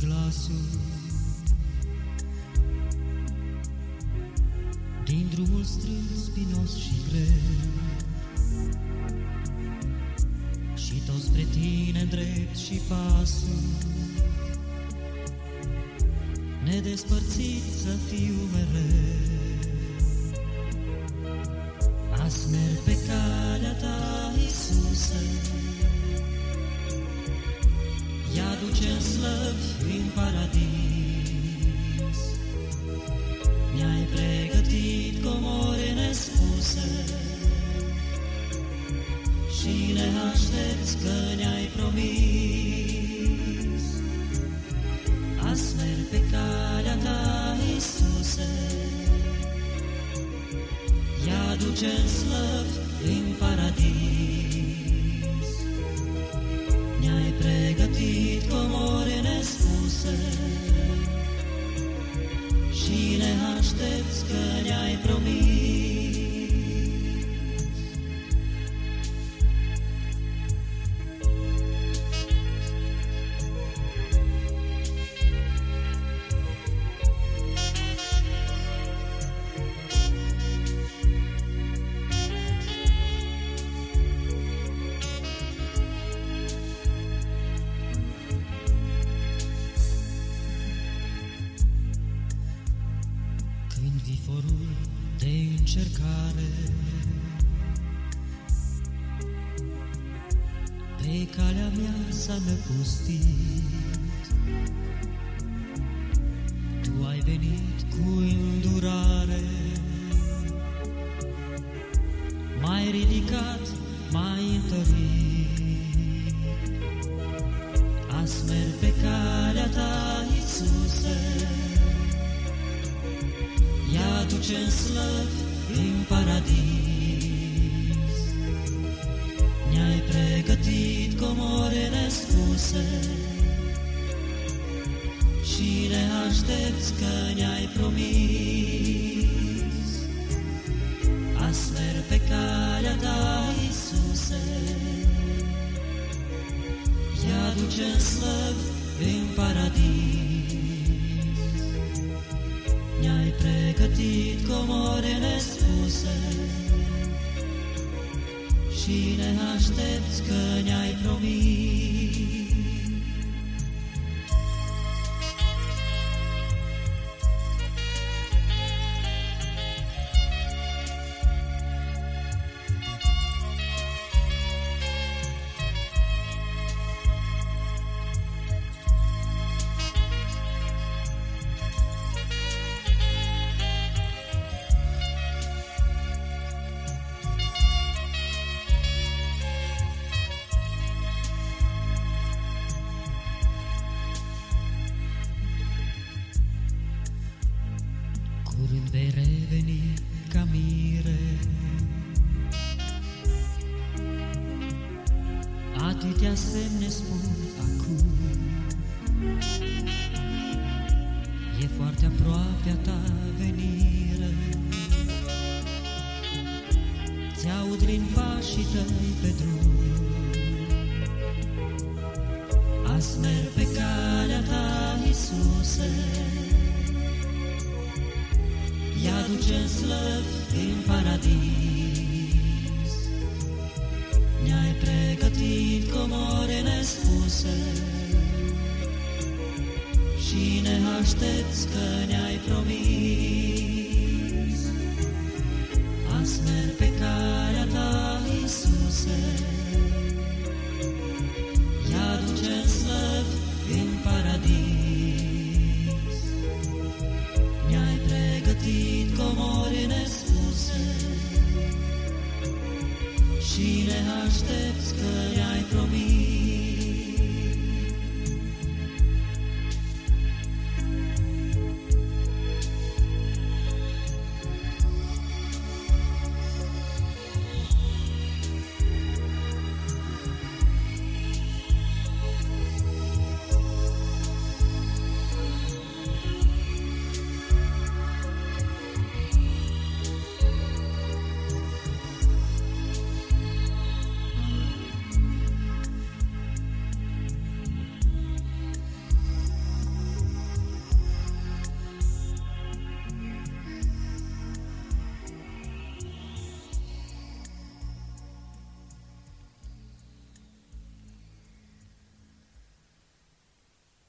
glasul. Din drumul strâns, spinos și greu. Și tot spre tine drept și pasul. Nedespărțit să fiu mereu. Azi merg pe calea ta. Slăvi în paradis. Mi-ai pregătit comore nespuse Și ne aștepți că ne-ai promis. Azi merg pe calea ta, Iisuse Ea duce în slăvi în paradis Și ne aștepți că ne-ai promis Pe calea mea s-a năpustit. Tu ai venit cu îndurare. M-ai ridicat, m-ai întărit. Azi merg pe calea ta, Iisuse. Ea duce în slăvi în paradis. Nespuse Și ne aștepți că ne-ai promis. Azi merg pe calea ta, Iisuse, Ea duce în slăvi în paradis. Ne-ai pregătit comore nespuse Și ne aștepți că ne-ai promis vei reveni ca mire. Atâtea semne spun acum E foarte aproape a ta venire. Ți-aud din pașii tăi pe drum. Azi merg pe calea ta, Iisuse ea duce în slăvi în paradis. Ne-ai pregătit comore nespuse Și ne aștepți că ne-ai promis.